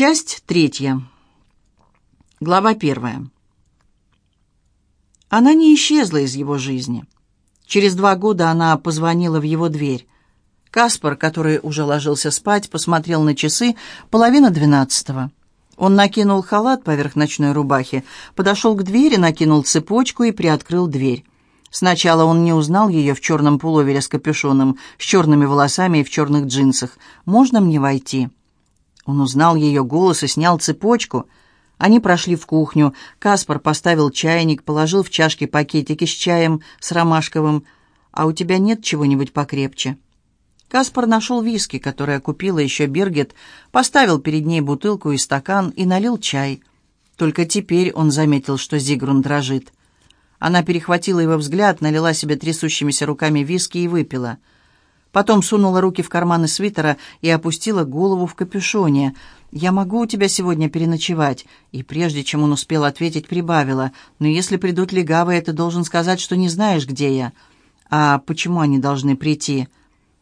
Часть третья. Глава первая. Она не исчезла из его жизни. Через два года она позвонила в его дверь. Каспар, который уже ложился спать, посмотрел на часы половина двенадцатого. Он накинул халат поверх ночной рубахи, подошел к двери, накинул цепочку и приоткрыл дверь. Сначала он не узнал ее в черном пуловере с капюшоном, с черными волосами и в черных джинсах. «Можно мне войти?» Он узнал ее голос и снял цепочку. Они прошли в кухню. Каспар поставил чайник, положил в чашки пакетики с чаем, с ромашковым. «А у тебя нет чего-нибудь покрепче?» Каспар нашел виски, которое купила еще Бергет, поставил перед ней бутылку и стакан и налил чай. Только теперь он заметил, что Зигрун дрожит. Она перехватила его взгляд, налила себе трясущимися руками виски и выпила. Потом сунула руки в карманы свитера и опустила голову в капюшоне. «Я могу у тебя сегодня переночевать?» И прежде чем он успел ответить, прибавила. «Но если придут легавые, ты должен сказать, что не знаешь, где я». «А почему они должны прийти?»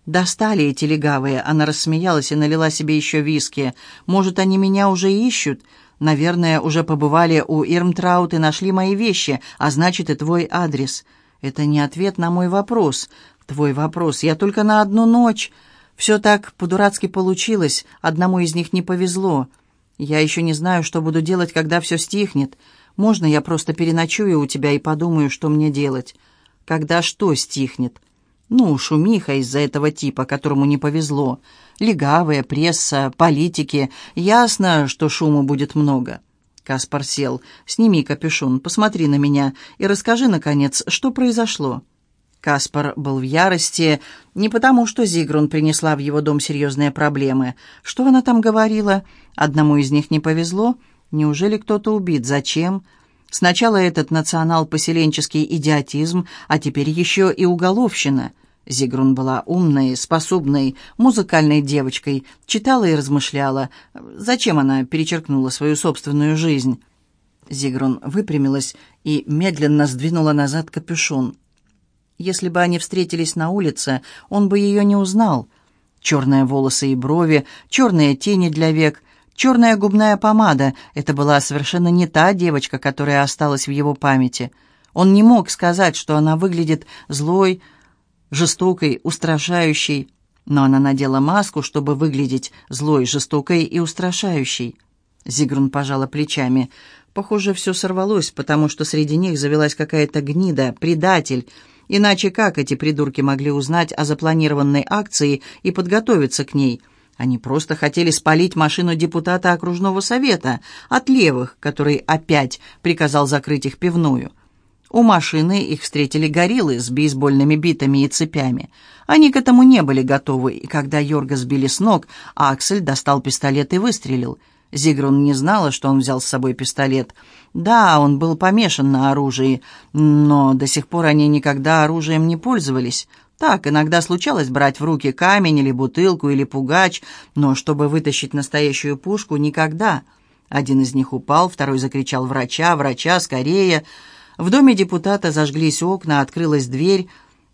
«Достали эти легавые!» Она рассмеялась и налила себе еще виски. «Может, они меня уже ищут?» «Наверное, уже побывали у Ирмтраут и нашли мои вещи, а значит, и твой адрес». «Это не ответ на мой вопрос». «Твой вопрос. Я только на одну ночь. Все так по-дурацки получилось. Одному из них не повезло. Я еще не знаю, что буду делать, когда все стихнет. Можно я просто переночую у тебя и подумаю, что мне делать?» «Когда что стихнет?» Ну, шумиха из-за этого типа, которому не повезло. Легавая, пресса, политики. Ясно, что шуму будет много. Каспар сел. «Сними капюшон, посмотри на меня и расскажи, наконец, что произошло». Каспар был в ярости не потому, что Зигрун принесла в его дом серьезные проблемы. Что она там говорила? Одному из них не повезло. Неужели кто-то убит? Зачем? Сначала этот национал-поселенческий идиотизм, а теперь еще и уголовщина. Зигрун была умной, способной, музыкальной девочкой, читала и размышляла. Зачем она перечеркнула свою собственную жизнь? Зигрун выпрямилась и медленно сдвинула назад капюшон. Если бы они встретились на улице, он бы ее не узнал. Черные волосы и брови, черные тени для век, Черная губная помада — это была совершенно не та девочка, которая осталась в его памяти. Он не мог сказать, что она выглядит злой, жестокой, устрашающей, но она надела маску, чтобы выглядеть злой, жестокой и устрашающей. Зигрун пожала плечами. Похоже, все сорвалось, потому что среди них завелась какая-то гнида, предатель. Иначе как эти придурки могли узнать о запланированной акции и подготовиться к ней — они просто хотели спалить машину депутата окружного совета от левых, который опять приказал закрыть их пивную. У машины их встретили гориллы с бейсбольными битами и цепями. Они к этому не были готовы, и когда Йорга сбили с ног, Аксель достал пистолет и выстрелил. Зигрун не знала, что он взял с собой пистолет. Да, он был помешан на оружии, но до сих пор они никогда оружием не пользовались. Так, иногда случалось брать в руки камень или бутылку или пугач, но чтобы вытащить настоящую пушку, никогда. Один из них упал, второй закричал «Врача! Врача! Скорее!». В доме депутата зажглись окна, открылась дверь.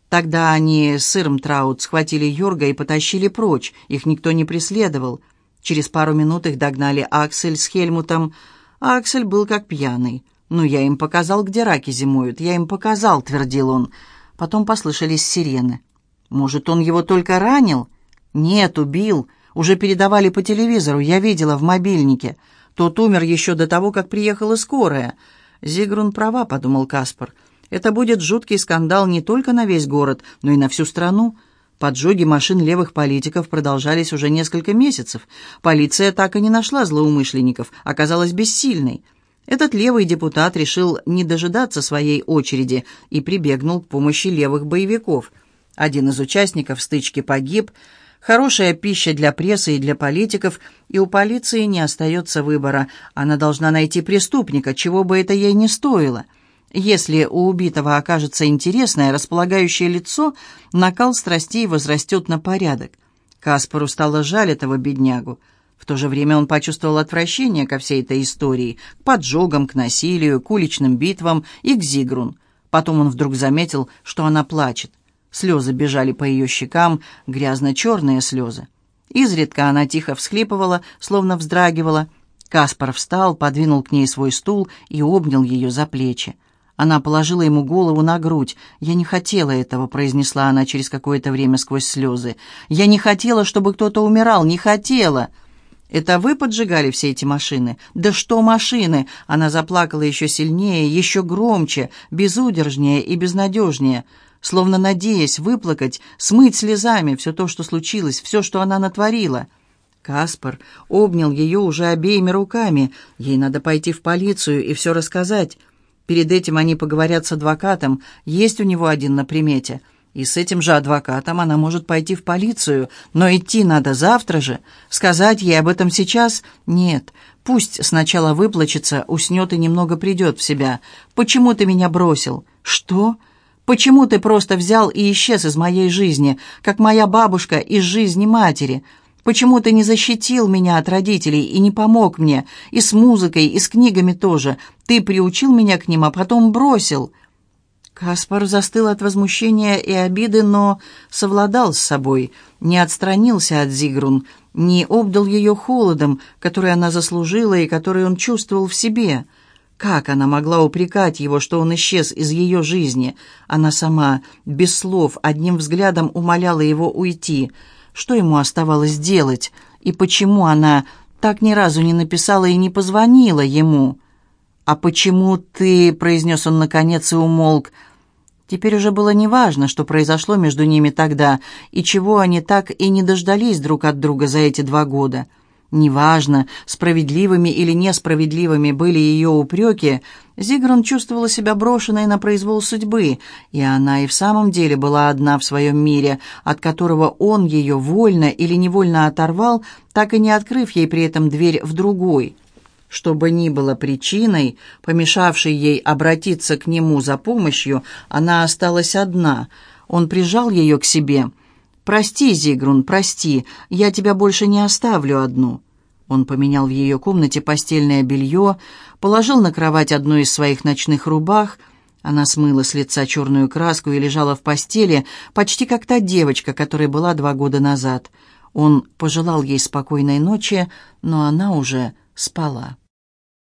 Тогда они с Ирм Траут схватили Йорга и потащили прочь. Их никто не преследовал. Через пару минут их догнали Аксель с Хельмутом. Аксель был как пьяный. «Ну, я им показал, где раки зимуют. Я им показал», — твердил он. Потом послышались сирены. Может, он его только ранил? Нет, убил. Уже передавали по телевизору, я видела в мобильнике. Тот умер еще до того, как приехала скорая. Зигрун права, подумал Каспар. Это будет жуткий скандал не только на весь город, но и на всю страну. Поджоги машин левых политиков продолжались уже несколько месяцев. Полиция так и не нашла злоумышленников, оказалась бессильной. Этот левый депутат решил не дожидаться своей очереди и прибегнул к помощи левых боевиков. Один из участников стычки погиб. Хорошая пища для прессы и для политиков, и у полиции не остается выбора. Она должна найти преступника, чего бы это ей не стоило. Если у убитого окажется интересное, располагающее лицо, накал страстей возрастет на порядок. Каспару стало жаль этого беднягу. В то же время он почувствовал отвращение ко всей этой истории, к поджогам, к насилию, к уличным битвам и к Зигрун. Потом он вдруг заметил, что она плачет. Слезы бежали по ее щекам, грязно-черные слезы. Изредка она тихо всхлипывала, словно вздрагивала. Каспар встал, подвинул к ней свой стул и обнял ее за плечи. Она положила ему голову на грудь. «Я не хотела этого», — произнесла она через какое-то время сквозь слезы. «Я не хотела, чтобы кто-то умирал, не хотела». «Это вы поджигали все эти машины?» «Да что машины?» Она заплакала еще сильнее, еще громче, безудержнее и безнадежнее, словно надеясь выплакать, смыть слезами все то, что случилось, все, что она натворила. Каспар обнял ее уже обеими руками. Ей надо пойти в полицию и все рассказать. Перед этим они поговорят с адвокатом, есть у него один на примете — и с этим же адвокатом она может пойти в полицию, но идти надо завтра же. Сказать ей об этом сейчас? Нет. Пусть сначала выплачется, уснет и немного придет в себя. Почему ты меня бросил? Что? Почему ты просто взял и исчез из моей жизни, как моя бабушка из жизни матери? Почему ты не защитил меня от родителей и не помог мне? И с музыкой, и с книгами тоже. Ты приучил меня к ним, а потом бросил». Каспар застыл от возмущения и обиды, но совладал с собой, не отстранился от Зигрун, не обдал ее холодом, который она заслужила и который он чувствовал в себе. Как она могла упрекать его, что он исчез из ее жизни? Она сама, без слов, одним взглядом умоляла его уйти. Что ему оставалось делать? И почему она так ни разу не написала и не позвонила ему?» «А почему ты...» — произнес он наконец и умолк. Теперь уже было неважно, что произошло между ними тогда, и чего они так и не дождались друг от друга за эти два года. Неважно, справедливыми или несправедливыми были ее упреки, Зигрун чувствовала себя брошенной на произвол судьбы, и она и в самом деле была одна в своем мире, от которого он ее вольно или невольно оторвал, так и не открыв ей при этом дверь в другой – что бы ни было причиной, помешавшей ей обратиться к нему за помощью, она осталась одна. Он прижал ее к себе. «Прости, Зигрун, прости, я тебя больше не оставлю одну». Он поменял в ее комнате постельное белье, положил на кровать одну из своих ночных рубах. Она смыла с лица черную краску и лежала в постели, почти как та девочка, которой была два года назад. Он пожелал ей спокойной ночи, но она уже спала.